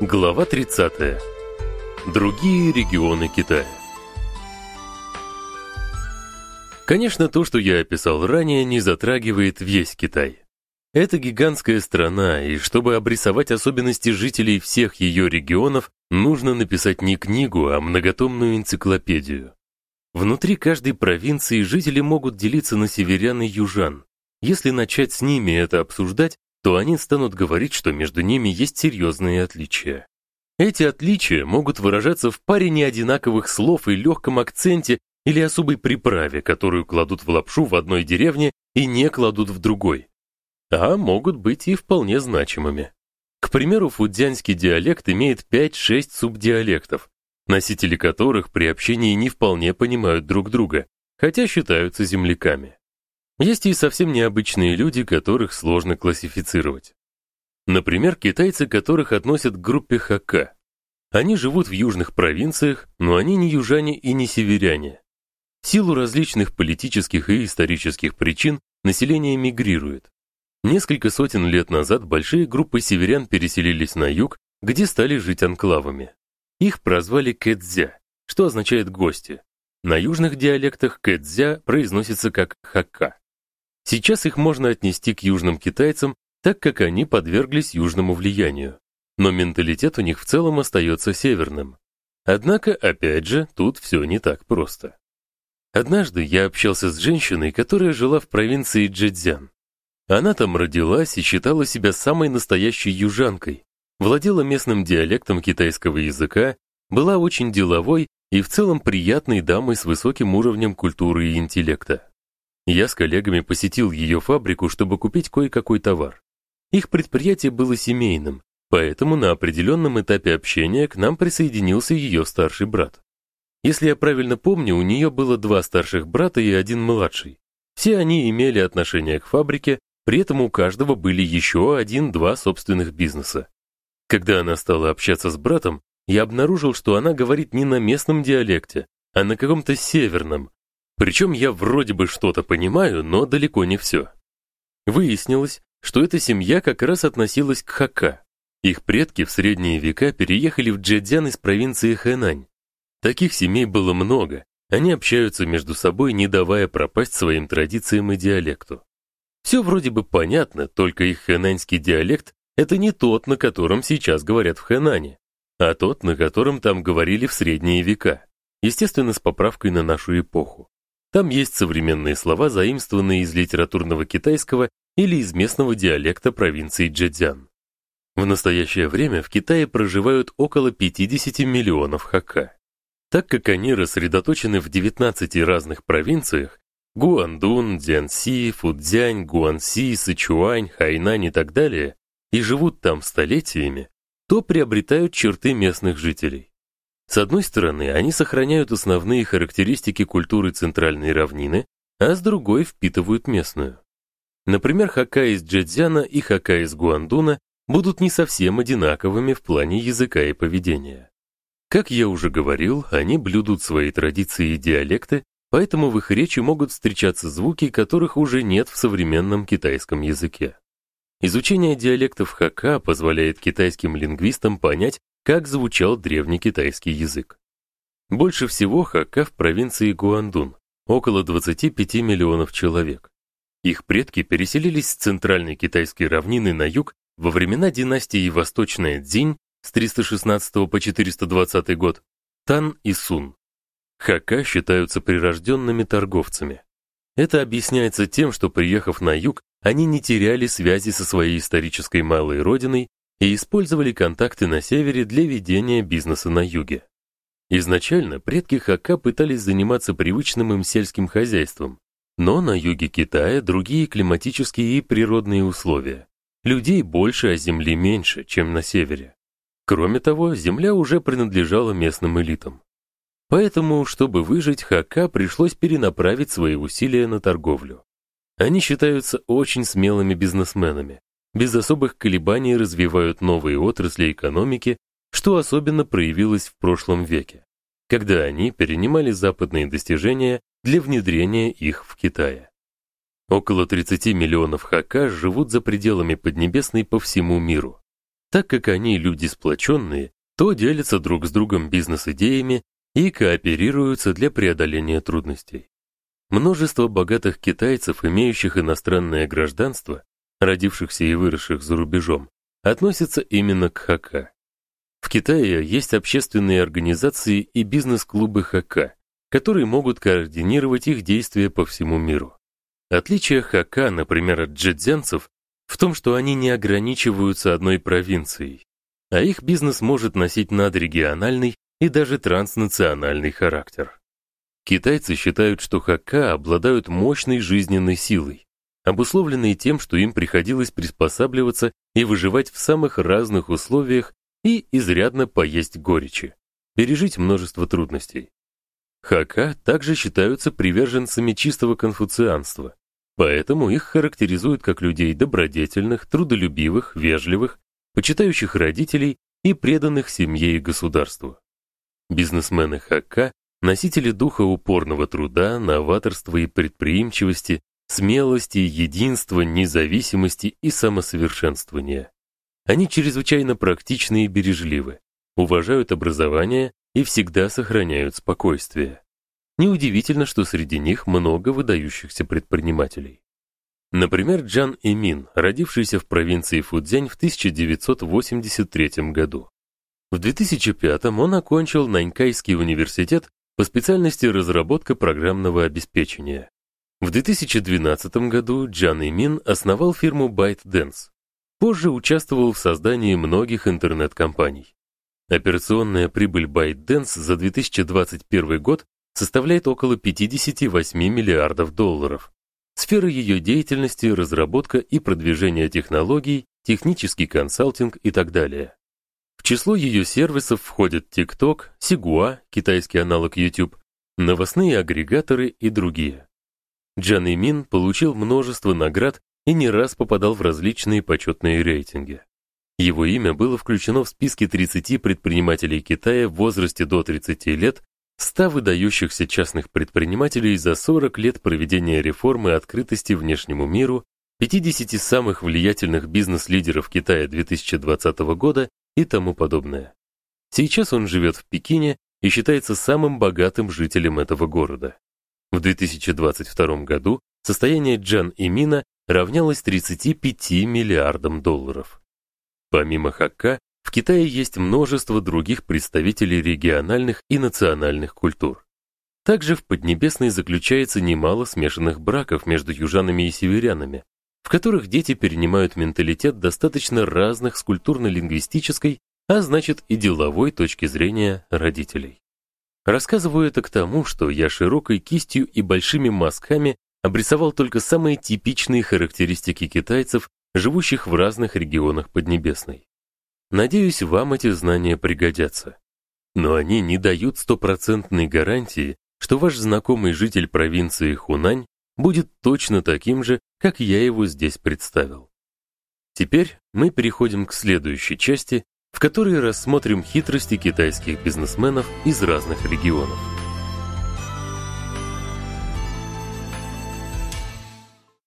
Глава 30. Другие регионы Китая. Конечно, то, что я описал ранее, не затрагивает весь Китай. Это гигантская страна, и чтобы обрисовать особенности жителей всех ее регионов, нужно написать не книгу, а многотомную энциклопедию. Внутри каждой провинции жители могут делиться на северян и южан. Если начать с ними это обсуждать, то они станут говорить, что между ними есть серьезные отличия. Эти отличия могут выражаться в паре неодинаковых слов и легком акценте или особой приправе, которую кладут в лапшу в одной деревне и не кладут в другой. А могут быть и вполне значимыми. К примеру, фудзянский диалект имеет 5-6 субдиалектов, носители которых при общении не вполне понимают друг друга, хотя считаются земляками. Есть и совсем необычные люди, которых сложно классифицировать. Например, китайцы, которых относят к группе Хакка. Они живут в южных провинциях, но они не южане и не северяне. В силу различных политических и исторических причин население мигрирует. Несколько сотен лет назад большие группы северян переселились на юг, где стали жить анклавами. Их прозвали кэцзя, что означает гости. На южных диалектах кэцзя произносится как хакка. Сейчас их можно отнести к южным китайцам, так как они подверглись южному влиянию. Но менталитет у них в целом остается северным. Однако, опять же, тут все не так просто. Однажды я общался с женщиной, которая жила в провинции Джэцзян. Она там родилась и считала себя самой настоящей южанкой, владела местным диалектом китайского языка, была очень деловой и в целом приятной дамой с высоким уровнем культуры и интеллекта. Я с коллегами посетил ее фабрику, чтобы купить кое-какой товар. Их предприятие было семейным, поэтому на определенном этапе общения к нам присоединился ее старший брат. Если я правильно помню, у нее было два старших брата и один младший. Все они имели отношение к фабрике, при этом у каждого были еще один-два собственных бизнеса. Когда она стала общаться с братом, я обнаружил, что она говорит не на местном диалекте, а на каком-то северном, причем я вроде бы что-то понимаю, но далеко не все. Выяснилось, что эта семья как раз относилась к Хака. Их предки в средние века переехали в Джэцзян из провинции Хэнань. Таких семей было много. Они общаются между собой, не давая пропасть своим традициям и диалекту. Все вроде бы понятно, только их хэнаньский диалект это не тот, на котором сейчас говорят в Хэнане, а тот, на котором там говорили в средние века. Естественно, с поправкой на нашу эпоху. Там есть современные слова, заимствованные из литературного китайского или из местного диалекта провинции Джэцзян. В настоящее время в Китае проживают около 50 миллионов хака. Так как они рассредоточены в 19 разных провинциях: Гуандун, Цзянси, Фудзянь, Гуанси, Сычуань, Хайнань и так далее, и живут там столетиями, то приобретают черты местных жителей. С одной стороны, они сохраняют основные характеристики культуры центральной равнины, а с другой впитывают местную. Например, хакка из Джэцзяна и хакка из Гуандуна будут не совсем одинаковыми в плане языка и поведения. Как я уже говорил, они блюдут свои традиции и диалекты, поэтому в их речи могут встречаться звуки, которых уже нет в современном китайском языке. Изучение диалектов хакка позволяет китайским лингвистам понять, как звучал древний китайский язык. Больше всего хака в провинции Гуандун, около 25 миллионов человек. Их предки переселились с центральной китайской равнины на юг во времена династии Восточная Цзинь с 316 по 420 год, Тан и Сун. Хака считаются прирожденными торговцами. Это объясняется тем, что приехав на юг, они не теряли связи со своей исторической малой родиной и использовали контакты на севере для ведения бизнеса на юге. Изначально предки Хака пытались заниматься привычным им сельским хозяйством, но на юге Китая другие климатические и природные условия. Людей больше, а земли меньше, чем на севере. Кроме того, земля уже принадлежала местным элитам. Поэтому, чтобы выжить, Хака пришлось перенаправить свои усилия на торговлю. Они считаются очень смелыми бизнесменами, без особых колебаний развивают новые отрасли экономики, что особенно проявилось в прошлом веке, когда они перенимали западные достижения для внедрения их в Китае. Около 30 миллионов хака живут за пределами Поднебесной по всему миру. Так как они люди сплоченные, то делятся друг с другом бизнес-идеями и кооперируются для преодоления трудностей. Множество богатых китайцев, имеющих иностранное гражданство, родившихся и выросших за рубежом, относятся именно к ХК. В Китае есть общественные организации и бизнес-клубы ХК, которые могут координировать их действия по всему миру. Отличие ХК, например, от джэцзянцев, в том, что они не ограничиваются одной провинцией, а их бизнес может носить надрегиональный и даже транснациональный характер. Китайцы считают, что ХК обладают мощной жизненной силой, обусловленной тем, что им приходилось приспосабливаться и выживать в самых разных условиях и изрядно поесть горечи, пережить множество трудностей. ХК также считаются приверженцами чистого конфуцианства, поэтому их характеризуют как людей добродетельных, трудолюбивых, вежливых, почитающих родителей и преданных семье и государству. Бизнесмены ХК носители духа упорного труда, новаторства и предприимчивости, смелости, единства, независимости и самосовершенствования. Они чрезвычайно практичны и бережливы, уважают образование и всегда сохраняют спокойствие. Неудивительно, что среди них много выдающихся предпринимателей. Например, Джан Имин, родившийся в провинции Фудзянь в 1983 году. В 2005 он окончил Нанькайский университет по специальности разработка программного обеспечения. В 2012 году Джан Имин основал фирму ByteDance, Позже участвовал в создании многих интернет-компаний. Операционная прибыль ByteDance за 2021 год составляет около 58 миллиардов долларов. Сфера ее деятельности разработка и продвижение технологий, технический консалтинг и так далее. В число ее сервисов входят TikTok, Sigua, китайский аналог YouTube, новостные агрегаторы и другие. Джан Имин получил множество наград и не раз попадал в различные почетные рейтинги. Его имя было включено в списки 30 предпринимателей Китая в возрасте до 30 лет, 100 выдающихся частных предпринимателей за 40 лет проведения реформы открытости внешнему миру, 50 самых влиятельных бизнес-лидеров Китая 2020 года и тому подобное. Сейчас он живет в Пекине и считается самым богатым жителем этого города. В 2022 году состояние Джан Имина равнялось 35 миллиардам долларов. Помимо Хакка, в Китае есть множество других представителей региональных и национальных культур. Также в Поднебесной заключается немало смешанных браков между южанами и северянами, в которых дети перенимают менталитет достаточно разных с культурно-лингвистической, а значит и деловой точки зрения родителей. Рассказываю это к тому, что я широкой кистью и большими мазками обрисовал только самые типичные характеристики китайцев, живущих в разных регионах Поднебесной. Надеюсь, вам эти знания пригодятся. Но они не дают стопроцентной гарантии, что ваш знакомый житель провинции Хунань будет точно таким же, как я его здесь представил. Теперь мы переходим к следующей части, в которой рассмотрим хитрости китайских бизнесменов из разных регионов.